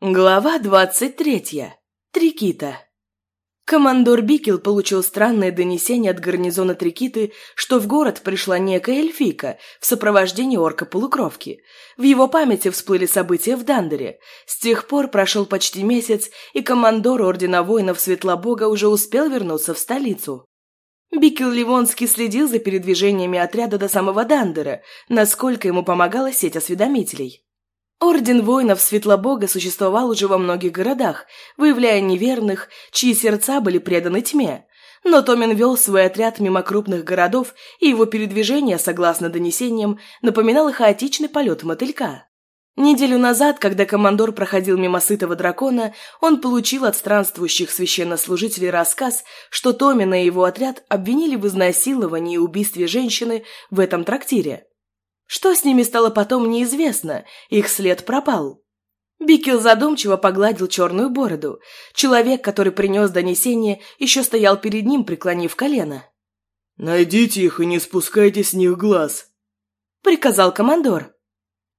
Глава двадцать третья. Трикита. Командор Бикел получил странное донесение от гарнизона Трикиты, что в город пришла некая эльфийка в сопровождении орка-полукровки. В его памяти всплыли события в Дандере. С тех пор прошел почти месяц, и командор Ордена Воинов Светлобога уже успел вернуться в столицу. Бикел Ливонский следил за передвижениями отряда до самого Дандера, насколько ему помогала сеть осведомителей. Орден воинов Светлобога существовал уже во многих городах, выявляя неверных, чьи сердца были преданы тьме. Но Томин вел свой отряд мимо крупных городов, и его передвижение, согласно донесениям, напоминало хаотичный полет мотылька. Неделю назад, когда командор проходил мимо сытого дракона, он получил от странствующих священнослужителей рассказ, что Томин и его отряд обвинили в изнасиловании и убийстве женщины в этом трактире. Что с ними стало потом, неизвестно, их след пропал. Бикел задумчиво погладил черную бороду. Человек, который принес донесение, еще стоял перед ним, преклонив колено. «Найдите их и не спускайте с них глаз», — приказал командор.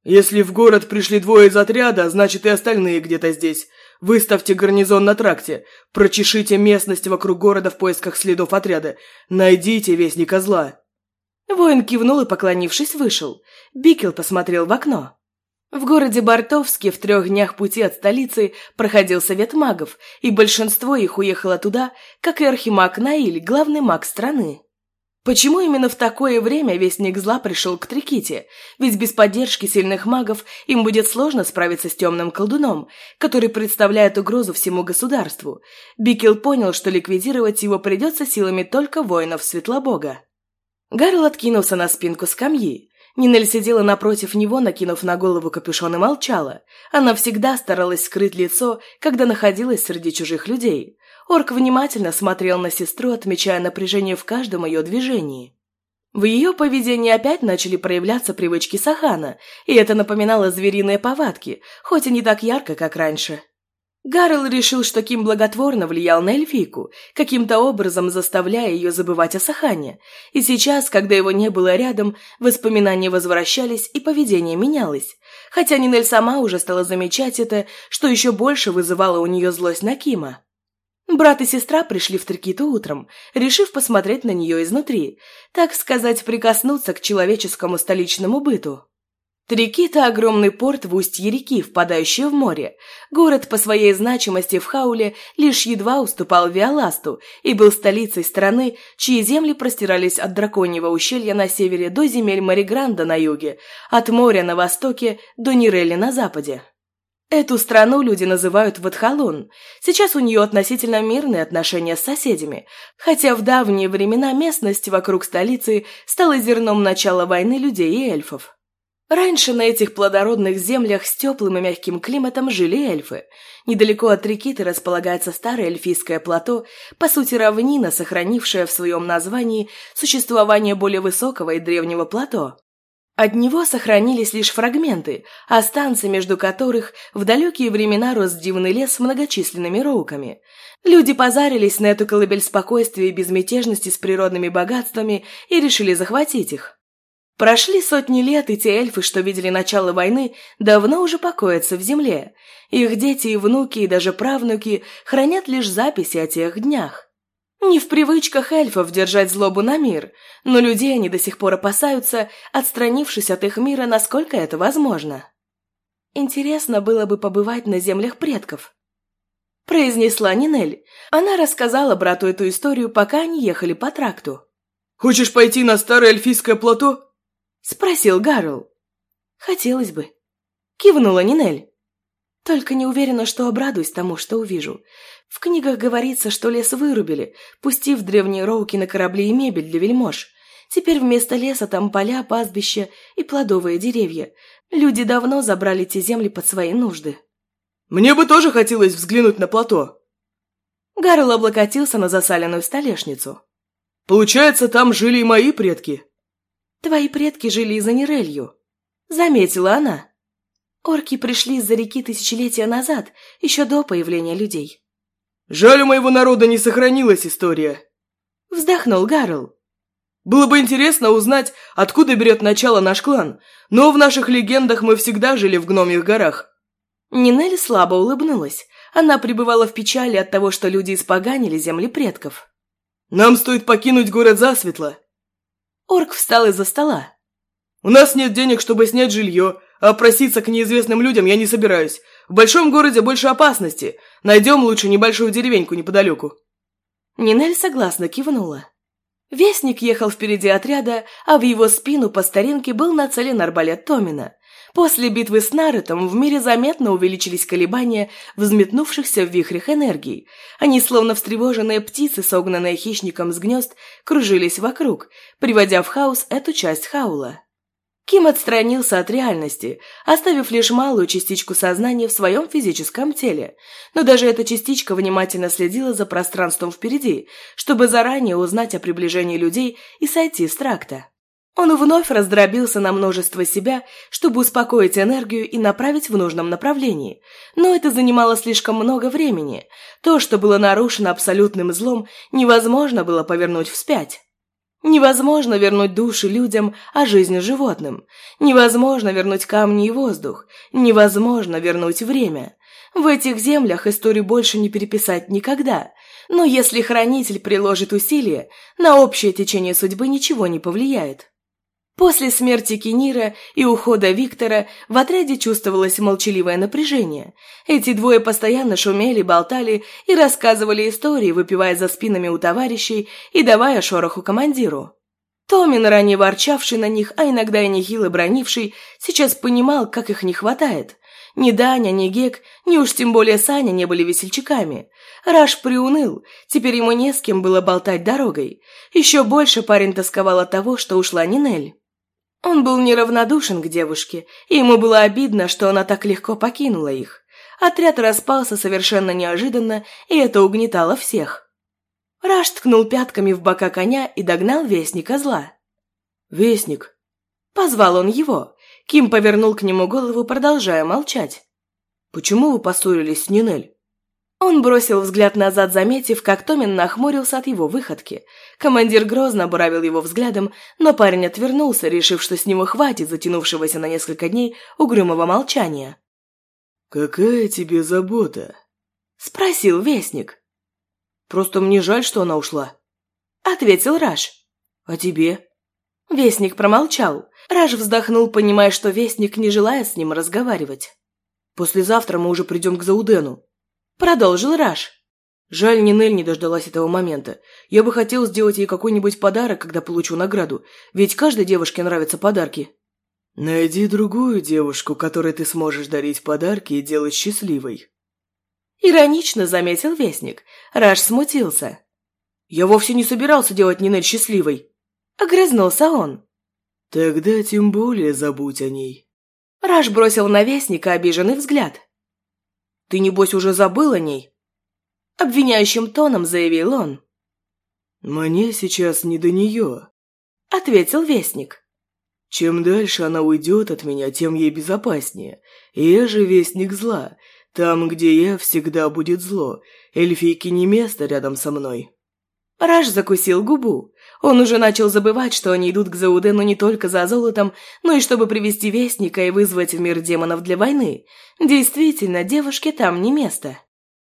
«Если в город пришли двое из отряда, значит и остальные где-то здесь. Выставьте гарнизон на тракте, прочешите местность вокруг города в поисках следов отряда, найдите вестника зла». Воин кивнул и, поклонившись, вышел. Бикел посмотрел в окно. В городе Бартовске в трех днях пути от столицы проходил совет магов, и большинство их уехало туда, как и архимаг Наиль, главный маг страны. Почему именно в такое время Вестник Зла пришел к Триките? Ведь без поддержки сильных магов им будет сложно справиться с темным колдуном, который представляет угрозу всему государству. Бикел понял, что ликвидировать его придется силами только воинов Светлобога. Гарл откинулся на спинку скамьи. Нинель сидела напротив него, накинув на голову капюшон и молчала. Она всегда старалась скрыть лицо, когда находилась среди чужих людей. Орк внимательно смотрел на сестру, отмечая напряжение в каждом ее движении. В ее поведении опять начали проявляться привычки Сахана, и это напоминало звериные повадки, хоть и не так ярко, как раньше. Гаррел решил, что Ким благотворно влиял на эльфийку, каким-то образом заставляя ее забывать о Сахане. И сейчас, когда его не было рядом, воспоминания возвращались и поведение менялось. Хотя Нинель сама уже стала замечать это, что еще больше вызывало у нее злость на Кима. Брат и сестра пришли в Трикиту утром, решив посмотреть на нее изнутри, так сказать, прикоснуться к человеческому столичному быту. Трикита – огромный порт в устье реки, впадающий в море. Город по своей значимости в Хауле лишь едва уступал Виоласту и был столицей страны, чьи земли простирались от Драконьего ущелья на севере до земель Маригранда на юге, от моря на востоке до Нирели на западе. Эту страну люди называют Ватхалун. Сейчас у нее относительно мирные отношения с соседями, хотя в давние времена местность вокруг столицы стала зерном начала войны людей и эльфов. Раньше на этих плодородных землях с теплым и мягким климатом жили эльфы. Недалеко от Рикиты располагается старое эльфийское плато, по сути равнина, сохранившая в своем названии существование более высокого и древнего плато. От него сохранились лишь фрагменты, станции между которых в далекие времена рос дивный лес с многочисленными роуками. Люди позарились на эту колыбель спокойствия и безмятежности с природными богатствами и решили захватить их. Прошли сотни лет, и те эльфы, что видели начало войны, давно уже покоятся в земле. Их дети и внуки, и даже правнуки хранят лишь записи о тех днях. Не в привычках эльфов держать злобу на мир, но людей они до сих пор опасаются, отстранившись от их мира, насколько это возможно. Интересно было бы побывать на землях предков. Произнесла Нинель. Она рассказала брату эту историю, пока они ехали по тракту. «Хочешь пойти на старое эльфийское плато?» – спросил Гарл. «Хотелось бы», – кивнула Нинель. «Только не уверена, что обрадуюсь тому, что увижу. В книгах говорится, что лес вырубили, пустив древние роуки на корабли и мебель для вельмож. Теперь вместо леса там поля, пастбища и плодовые деревья. Люди давно забрали те земли под свои нужды». «Мне бы тоже хотелось взглянуть на плато», Гарл облокотился на засаленную столешницу. «Получается, там жили и мои предки?» Твои предки жили за Нерелью», — заметила она. Орки пришли из-за реки тысячелетия назад, еще до появления людей. «Жаль, у моего народа не сохранилась история», — вздохнул Гарл. «Было бы интересно узнать, откуда берет начало наш клан, но в наших легендах мы всегда жили в гномьих горах». Нинель слабо улыбнулась. Она пребывала в печали от того, что люди испоганили земли предков. «Нам стоит покинуть город засветло!» Орк встал из-за стола. «У нас нет денег, чтобы снять жилье, а проситься к неизвестным людям я не собираюсь. В большом городе больше опасности. Найдем лучше небольшую деревеньку неподалеку». Нинель согласно кивнула. Вестник ехал впереди отряда, а в его спину по старинке был нацелен арбалет Томина. После битвы с Нарытом в мире заметно увеличились колебания взметнувшихся в вихрях энергий. Они, словно встревоженные птицы, согнанные хищником с гнезд, кружились вокруг, приводя в хаос эту часть хаула. Ким отстранился от реальности, оставив лишь малую частичку сознания в своем физическом теле. Но даже эта частичка внимательно следила за пространством впереди, чтобы заранее узнать о приближении людей и сойти с тракта. Он вновь раздробился на множество себя, чтобы успокоить энергию и направить в нужном направлении. Но это занимало слишком много времени. То, что было нарушено абсолютным злом, невозможно было повернуть вспять. Невозможно вернуть души людям, а жизнь животным. Невозможно вернуть камни и воздух. Невозможно вернуть время. В этих землях историю больше не переписать никогда. Но если хранитель приложит усилия, на общее течение судьбы ничего не повлияет. После смерти Кенира и ухода Виктора в отряде чувствовалось молчаливое напряжение. Эти двое постоянно шумели, болтали и рассказывали истории, выпивая за спинами у товарищей и давая шороху командиру. Томин, ранее ворчавший на них, а иногда и нехило бронивший, сейчас понимал, как их не хватает. Ни Даня, ни Гек, ни уж тем более Саня не были весельчаками. Раш приуныл, теперь ему не с кем было болтать дорогой. Еще больше парень тосковал от того, что ушла Нинель. Он был неравнодушен к девушке, и ему было обидно, что она так легко покинула их. Отряд распался совершенно неожиданно, и это угнетало всех. Раш ткнул пятками в бока коня и догнал вестника зла. «Вестник!» Позвал он его. Ким повернул к нему голову, продолжая молчать. «Почему вы поссорились с Нинель?» Он бросил взгляд назад, заметив, как Томин нахмурился от его выходки. Командир грозно буравил его взглядом, но парень отвернулся, решив, что с него хватит затянувшегося на несколько дней угрюмого молчания. «Какая тебе забота?» — спросил Вестник. «Просто мне жаль, что она ушла», — ответил Раш. «А тебе?» Вестник промолчал. Раш вздохнул, понимая, что Вестник не желает с ним разговаривать. «Послезавтра мы уже придем к Заудену», Продолжил Раш. Жаль, Нинель не дождалась этого момента. Я бы хотел сделать ей какой-нибудь подарок, когда получу награду, ведь каждой девушке нравятся подарки. Найди другую девушку, которой ты сможешь дарить подарки и делать счастливой. Иронично заметил Вестник. Раш смутился. Я вовсе не собирался делать Нинель счастливой. Огрызнулся он. Тогда тем более забудь о ней. Раш бросил на Вестника обиженный взгляд. Ты, небось, уже забыл о ней?» Обвиняющим тоном заявил он. «Мне сейчас не до нее», — ответил Вестник. «Чем дальше она уйдет от меня, тем ей безопаснее. Я же Вестник зла. Там, где я, всегда будет зло. Эльфийки не место рядом со мной». Раш закусил губу. Он уже начал забывать, что они идут к Заудену не только за золотом, но и чтобы привести Вестника и вызвать в мир демонов для войны. Действительно, девушке там не место.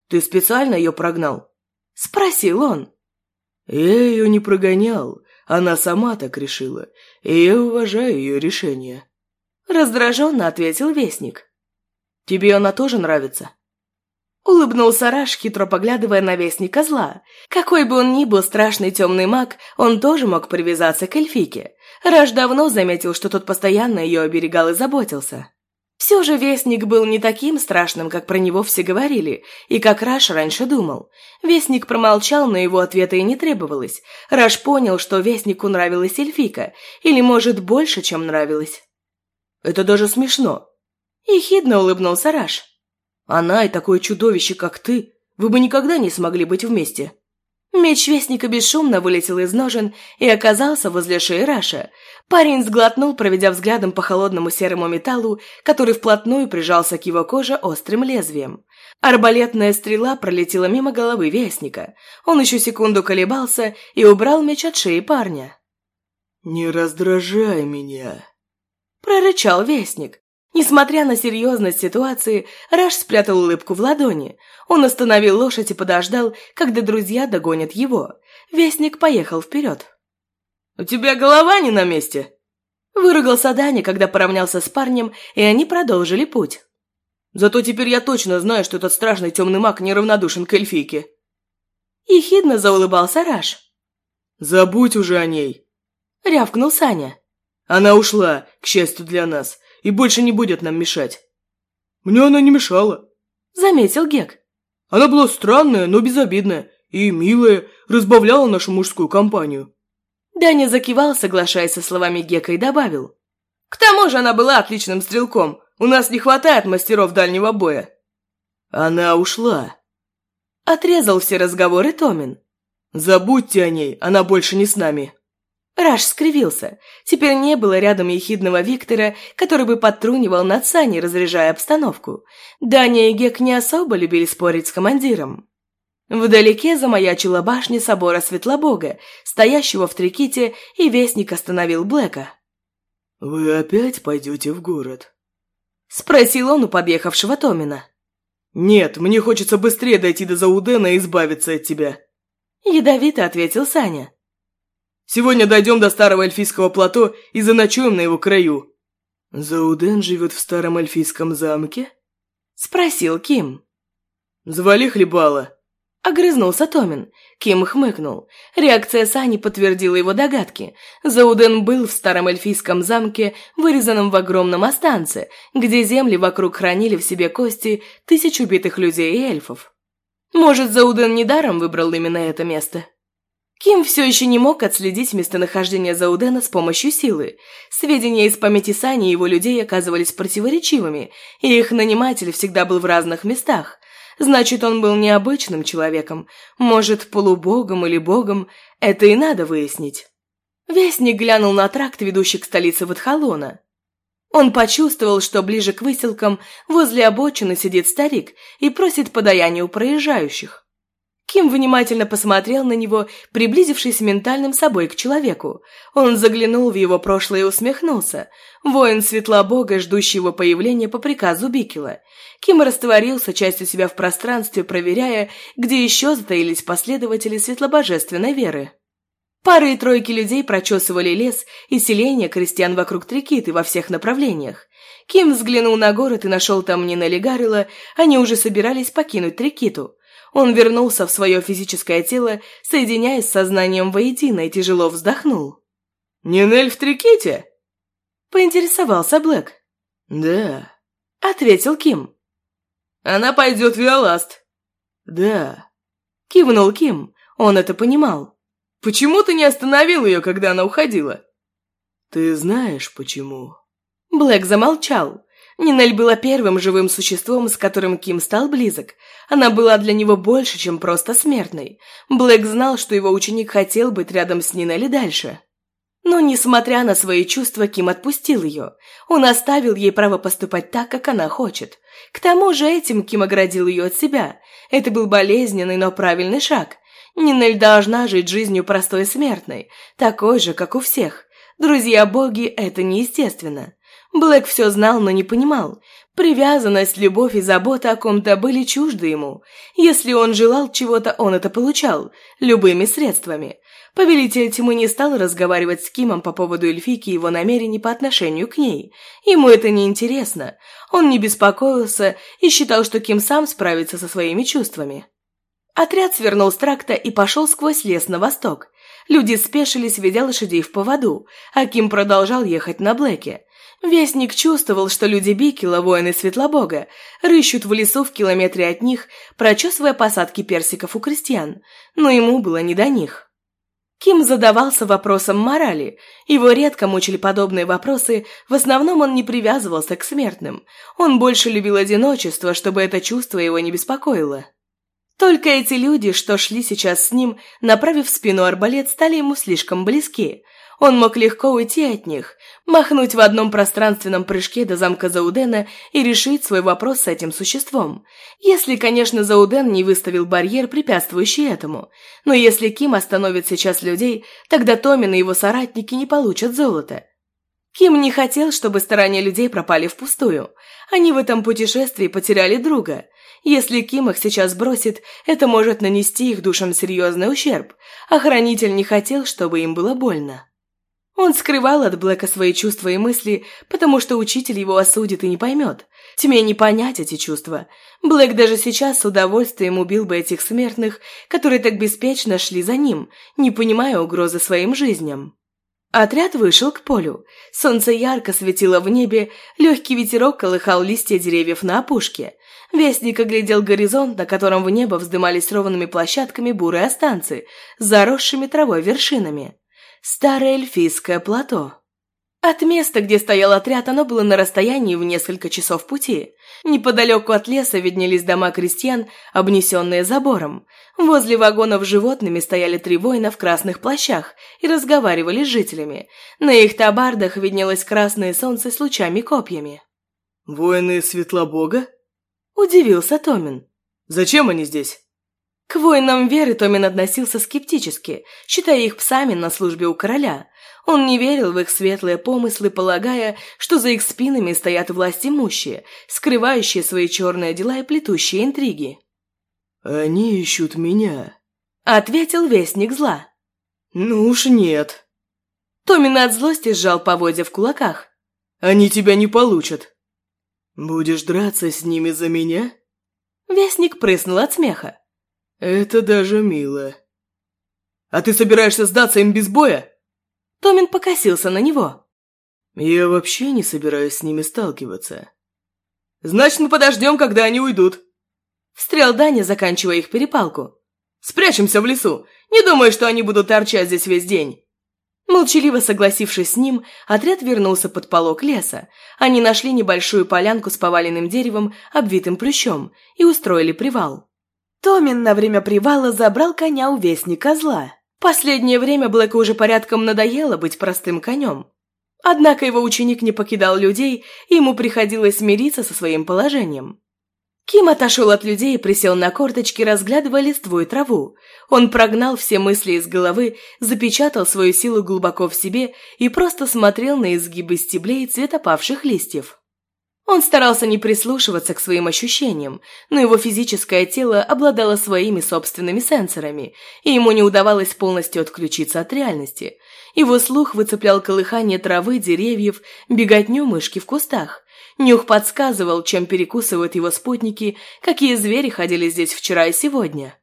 «Ты специально ее прогнал?» – спросил он. «Я ее не прогонял. Она сама так решила, и я уважаю ее решение». Раздраженно ответил Вестник. «Тебе она тоже нравится?» Улыбнулся Раш, хитро поглядывая на вестника зла. Какой бы он ни был страшный темный маг, он тоже мог привязаться к эльфике. Раш давно заметил, что тот постоянно ее оберегал и заботился. Все же Вестник был не таким страшным, как про него все говорили, и как Раш раньше думал. Вестник промолчал, но его ответа и не требовалось. Раш понял, что Вестнику нравилась эльфика, или, может, больше, чем нравилась. «Это даже смешно!» Ехидно улыбнулся Раш. Она и такое чудовище, как ты, вы бы никогда не смогли быть вместе». Меч Вестника бесшумно вылетел из ножен и оказался возле шеи Раша. Парень сглотнул, проведя взглядом по холодному серому металлу, который вплотную прижался к его коже острым лезвием. Арбалетная стрела пролетела мимо головы Вестника. Он еще секунду колебался и убрал меч от шеи парня. «Не раздражай меня», – прорычал Вестник. Несмотря на серьезность ситуации, Раш спрятал улыбку в ладони. Он остановил лошадь и подождал, когда друзья догонят его. Вестник поехал вперед. «У тебя голова не на месте?» Выругался Даня, когда поравнялся с парнем, и они продолжили путь. «Зато теперь я точно знаю, что этот страшный темный маг неравнодушен к эльфийке». Ехидно заулыбался Раш. «Забудь уже о ней!» Рявкнул Саня. «Она ушла, к счастью для нас, и больше не будет нам мешать». «Мне она не мешала», — заметил Гек. «Она была странная, но безобидная, и милая, разбавляла нашу мужскую компанию». Даня закивал, соглашаясь со словами Гека, и добавил. «К тому же она была отличным стрелком. У нас не хватает мастеров дальнего боя». «Она ушла». Отрезал все разговоры Томин. «Забудьте о ней, она больше не с нами». Раш скривился. Теперь не было рядом ехидного Виктора, который бы подтрунивал над Саней, разряжая обстановку. Даня и Гек не особо любили спорить с командиром. Вдалеке замаячила башня собора Светлобога, стоящего в Триките, и вестник остановил Блэка. «Вы опять пойдете в город?» Спросил он у подъехавшего Томина. «Нет, мне хочется быстрее дойти до Заудена и избавиться от тебя», Ядовито ответил Саня. «Сегодня дойдем до старого эльфийского плато и заночуем на его краю». «Зауден живет в старом эльфийском замке?» Спросил Ким. «Звали хлебала». Огрызнулся Томин. Ким хмыкнул. Реакция Сани подтвердила его догадки. Зауден был в старом эльфийском замке, вырезанном в огромном останце, где земли вокруг хранили в себе кости тысяч убитых людей и эльфов. Может, Зауден недаром выбрал именно это место? Ким все еще не мог отследить местонахождение Заудена с помощью силы. Сведения из памяти Сани и его людей оказывались противоречивыми, и их наниматель всегда был в разных местах. Значит, он был необычным человеком, может, полубогом или богом, это и надо выяснить. Вестник глянул на тракт, ведущий к столице Ватхалона. Он почувствовал, что ближе к выселкам возле обочины сидит старик и просит подаяния у проезжающих. Ким внимательно посмотрел на него, приблизившись ментальным собой к человеку. Он заглянул в его прошлое и усмехнулся. Воин Светлобога, ждущий его появления по приказу Бикела. Ким растворился частью себя в пространстве, проверяя, где еще затаились последователи светлобожественной веры. Пары и тройки людей прочесывали лес и селение крестьян вокруг Трикиты во всех направлениях. Ким взглянул на город и нашел там Нина Гаррила, они уже собирались покинуть Трикиту. Он вернулся в свое физическое тело, соединяясь с сознанием воедино и тяжело вздохнул. «Нинель в Триките?» Поинтересовался Блэк. «Да», — ответил Ким. «Она пойдет в Виоласт». «Да», — кивнул Ким. Он это понимал. Почему ты не остановил ее, когда она уходила?» «Ты знаешь, почему?» Блэк замолчал. Нинель была первым живым существом, с которым Ким стал близок. Она была для него больше, чем просто смертной. Блэк знал, что его ученик хотел быть рядом с Нинель дальше. Но, несмотря на свои чувства, Ким отпустил ее. Он оставил ей право поступать так, как она хочет. К тому же этим Ким оградил ее от себя. Это был болезненный, но правильный шаг. Нинель должна жить жизнью простой смертной, такой же, как у всех. Друзья-боги – это неестественно. Блэк все знал, но не понимал. Привязанность, любовь и забота о ком-то были чужды ему. Если он желал чего-то, он это получал, любыми средствами. Повелитель тьмы не стал разговаривать с Кимом по поводу эльфики и его намерений по отношению к ней. Ему это не интересно. Он не беспокоился и считал, что Ким сам справится со своими чувствами. Отряд свернул с тракта и пошел сквозь лес на восток. Люди спешились, ведя лошадей в поводу, а Ким продолжал ехать на Блэке. Вестник чувствовал, что люди Бикела, воины Светлобога, рыщут в лесу в километре от них, прочесывая посадки персиков у крестьян, но ему было не до них. Ким задавался вопросом морали. Его редко мучили подобные вопросы, в основном он не привязывался к смертным. Он больше любил одиночество, чтобы это чувство его не беспокоило. Только эти люди, что шли сейчас с ним, направив спину арбалет, стали ему слишком близки. Он мог легко уйти от них, махнуть в одном пространственном прыжке до замка Заудена и решить свой вопрос с этим существом. Если, конечно, Зауден не выставил барьер, препятствующий этому. Но если Ким остановит сейчас людей, тогда Томин и его соратники не получат золото. Ким не хотел, чтобы старания людей пропали впустую. Они в этом путешествии потеряли друга. Если Ким их сейчас бросит, это может нанести их душам серьезный ущерб. Охранитель а не хотел, чтобы им было больно. Он скрывал от Блэка свои чувства и мысли, потому что учитель его осудит и не поймет. Тьме не понять эти чувства. Блэк даже сейчас с удовольствием убил бы этих смертных, которые так беспечно шли за ним, не понимая угрозы своим жизням. Отряд вышел к полю. Солнце ярко светило в небе, легкий ветерок колыхал листья деревьев на опушке. Вестник оглядел горизонт, на котором в небо вздымались ровными площадками бурые останцы, заросшими травой вершинами. Старое эльфийское плато. От места, где стоял отряд, оно было на расстоянии в несколько часов пути. Неподалеку от леса виднелись дома крестьян, обнесенные забором. Возле вагонов с животными стояли три воина в красных плащах и разговаривали с жителями. На их табардах виднелось красное солнце с лучами копьями. «Воины Светлобога?» – удивился Томин. «Зачем они здесь?» К воинам веры Томин относился скептически, считая их псами на службе у короля. Он не верил в их светлые помыслы, полагая, что за их спинами стоят власть имущие, скрывающие свои черные дела и плетущие интриги. «Они ищут меня», — ответил вестник зла. «Ну уж нет». Томин от злости сжал поводья в кулаках. «Они тебя не получат». «Будешь драться с ними за меня?» Вестник прыснул от смеха. «Это даже мило». «А ты собираешься сдаться им без боя?» Томин покосился на него. «Я вообще не собираюсь с ними сталкиваться». «Значит, мы подождем, когда они уйдут». Встрял Даня, заканчивая их перепалку. «Спрячемся в лесу. Не думаю, что они будут торчать здесь весь день». Молчаливо согласившись с ним, отряд вернулся под полог леса. Они нашли небольшую полянку с поваленным деревом, обвитым плющом, и устроили привал. Томин на время привала забрал коня у вестника зла. Последнее время Блэку уже порядком надоело быть простым конем. Однако его ученик не покидал людей, и ему приходилось смириться со своим положением. Ким отошел от людей и присел на корточки, разглядывая листву и траву. Он прогнал все мысли из головы, запечатал свою силу глубоко в себе и просто смотрел на изгибы стеблей и цвет опавших листьев. Он старался не прислушиваться к своим ощущениям, но его физическое тело обладало своими собственными сенсорами, и ему не удавалось полностью отключиться от реальности. Его слух выцеплял колыхание травы, деревьев, беготню мышки в кустах. Нюх подсказывал, чем перекусывают его спутники, какие звери ходили здесь вчера и сегодня.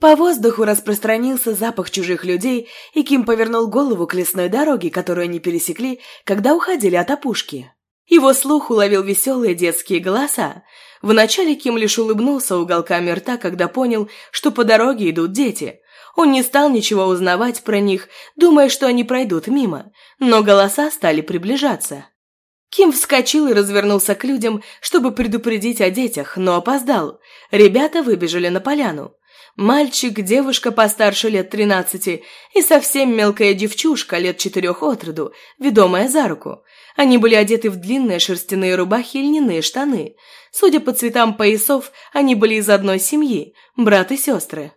По воздуху распространился запах чужих людей, и Ким повернул голову к лесной дороге, которую они пересекли, когда уходили от опушки. Его слух уловил веселые детские голоса. Вначале Ким лишь улыбнулся уголками рта, когда понял, что по дороге идут дети. Он не стал ничего узнавать про них, думая, что они пройдут мимо, но голоса стали приближаться. Ким вскочил и развернулся к людям, чтобы предупредить о детях, но опоздал. Ребята выбежали на поляну. Мальчик, девушка постарше лет тринадцати и совсем мелкая девчушка лет четырех от роду, ведомая за руку. Они были одеты в длинные шерстяные рубахи и льняные штаны. Судя по цветам поясов, они были из одной семьи, брат и сестры.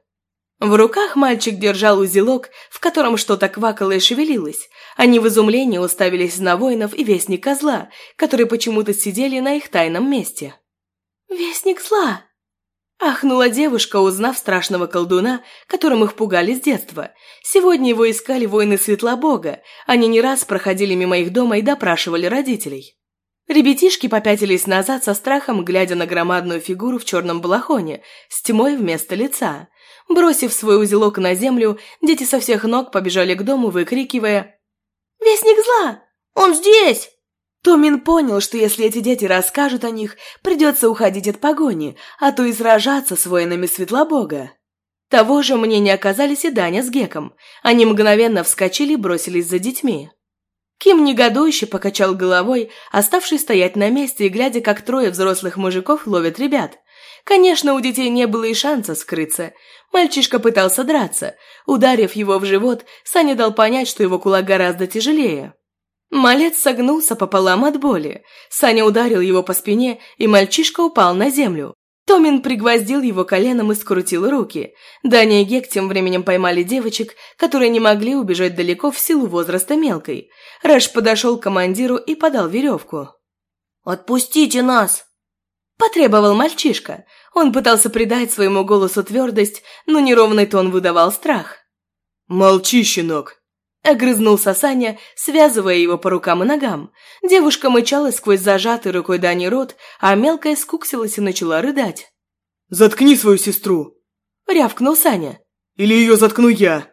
В руках мальчик держал узелок, в котором что-то квакало и шевелилось. Они в изумлении уставились на воинов и вестника зла, которые почему-то сидели на их тайном месте. «Вестник зла!» Ахнула девушка, узнав страшного колдуна, которым их пугали с детства. Сегодня его искали воины Светлобога. Они не раз проходили мимо их дома и допрашивали родителей. Ребятишки попятились назад со страхом, глядя на громадную фигуру в черном балахоне, с тьмой вместо лица. Бросив свой узелок на землю, дети со всех ног побежали к дому, выкрикивая «Вестник зла! Он здесь!» Томин понял, что если эти дети расскажут о них, придется уходить от погони, а то и сражаться с воинами Светлобога. Того же мнения оказались и Даня с Геком. Они мгновенно вскочили и бросились за детьми. Ким негодующе покачал головой, оставшись стоять на месте и глядя, как трое взрослых мужиков ловят ребят. Конечно, у детей не было и шанса скрыться. Мальчишка пытался драться. Ударив его в живот, Саня дал понять, что его кулак гораздо тяжелее. Малец согнулся пополам от боли. Саня ударил его по спине, и мальчишка упал на землю. Томин пригвоздил его коленом и скрутил руки. Даня и Гек тем временем поймали девочек, которые не могли убежать далеко в силу возраста мелкой. Рэш подошел к командиру и подал веревку. «Отпустите нас!» Потребовал мальчишка. Он пытался придать своему голосу твердость, но неровный тон выдавал страх. «Молчи, щенок!» Огрызнулся Саня, связывая его по рукам и ногам. Девушка мычала сквозь зажатый рукой Дани рот, а мелкая скуксилась и начала рыдать. «Заткни свою сестру!» — рявкнул Саня. «Или ее заткну я!»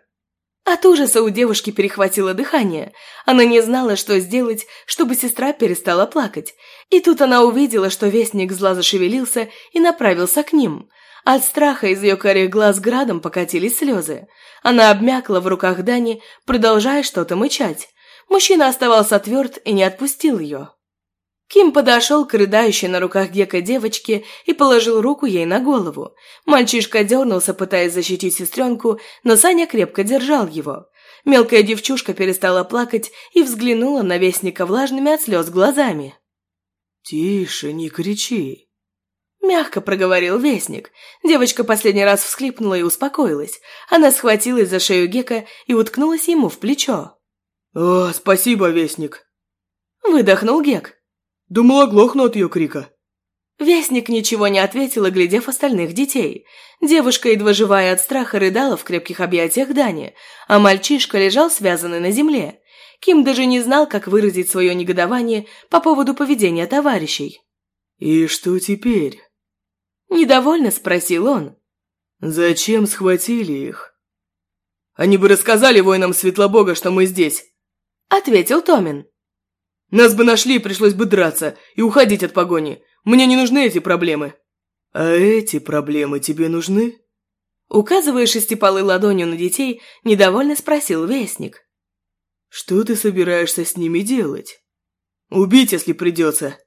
От ужаса у девушки перехватило дыхание. Она не знала, что сделать, чтобы сестра перестала плакать. И тут она увидела, что вестник зла зашевелился и направился к ним. От страха из ее корих глаз градом покатились слезы. Она обмякла в руках Дани, продолжая что-то мычать. Мужчина оставался тверд и не отпустил ее. Ким подошел к рыдающей на руках Гека девочке и положил руку ей на голову. Мальчишка дернулся, пытаясь защитить сестренку, но Саня крепко держал его. Мелкая девчушка перестала плакать и взглянула на Вестника влажными от слез глазами. «Тише, не кричи», Мягко проговорил Вестник. Девочка последний раз всхлипнула и успокоилась. Она схватилась за шею Гека и уткнулась ему в плечо. «О, спасибо, Вестник!» Выдохнул Гек. Думал, оглохну от ее крика. Вестник ничего не ответил, оглядев остальных детей. Девушка, едва живая от страха, рыдала в крепких объятиях Дани, а мальчишка лежал связанный на земле. Ким даже не знал, как выразить свое негодование по поводу поведения товарищей. «И что теперь?» Недовольно спросил он. «Зачем схватили их?» «Они бы рассказали воинам Светлобога, что мы здесь», — ответил Томин. «Нас бы нашли, пришлось бы драться и уходить от погони. Мне не нужны эти проблемы». «А эти проблемы тебе нужны?» Указывая шестипалой ладонью на детей, недовольно спросил Вестник. «Что ты собираешься с ними делать?» «Убить, если придется»,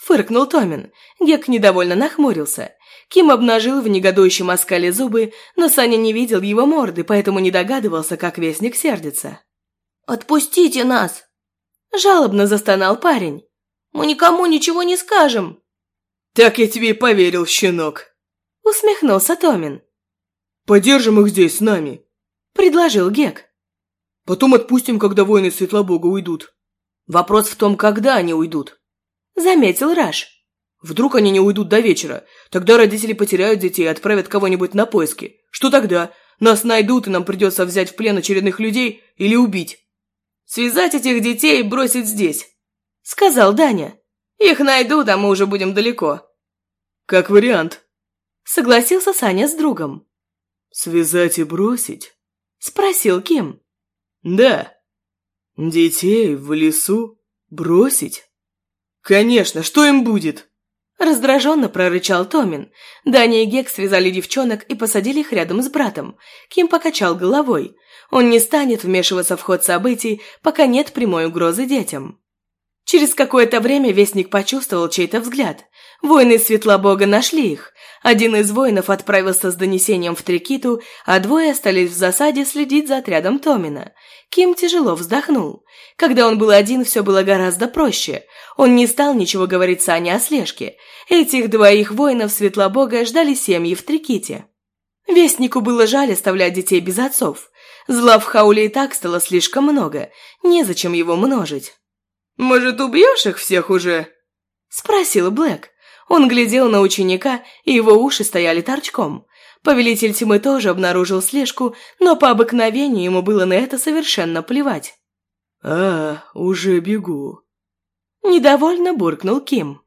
Фыркнул Томин. Гек недовольно нахмурился. Ким обнажил в негодующем оскале зубы, но Саня не видел его морды, поэтому не догадывался, как вестник сердится. «Отпустите нас!» Жалобно застонал парень. «Мы никому ничего не скажем!» «Так я тебе и поверил, щенок!» Усмехнулся Томин. «Подержим их здесь с нами!» Предложил Гек. «Потом отпустим, когда воины Светлобога уйдут. Вопрос в том, когда они уйдут!» Заметил Раш. Вдруг они не уйдут до вечера. Тогда родители потеряют детей и отправят кого-нибудь на поиски. Что тогда? Нас найдут, и нам придется взять в плен очередных людей или убить. Связать этих детей и бросить здесь, сказал Даня. Их найдут, а мы уже будем далеко. Как вариант. Согласился Саня с другом. Связать и бросить? Спросил Ким. Да. Детей в лесу бросить? «Конечно, что им будет?» Раздраженно прорычал Томин. Даня и Гек связали девчонок и посадили их рядом с братом. Ким покачал головой. Он не станет вмешиваться в ход событий, пока нет прямой угрозы детям. Через какое-то время Вестник почувствовал чей-то взгляд. Воины Светлобога нашли их. Один из воинов отправился с донесением в Трикиту, а двое остались в засаде следить за отрядом Томина. Ким тяжело вздохнул. Когда он был один, все было гораздо проще. Он не стал ничего говорить Сане о слежке. Этих двоих воинов Светлобога ждали семьи в Триките. Вестнику было жаль оставлять детей без отцов. Зла в Хауле и так стало слишком много. Незачем его множить. «Может, убьешь их всех уже?» Спросил Блэк. Он глядел на ученика, и его уши стояли торчком. Повелитель тьмы тоже обнаружил слежку, но по обыкновению ему было на это совершенно плевать. «А, уже бегу», Недовольно буркнул Ким.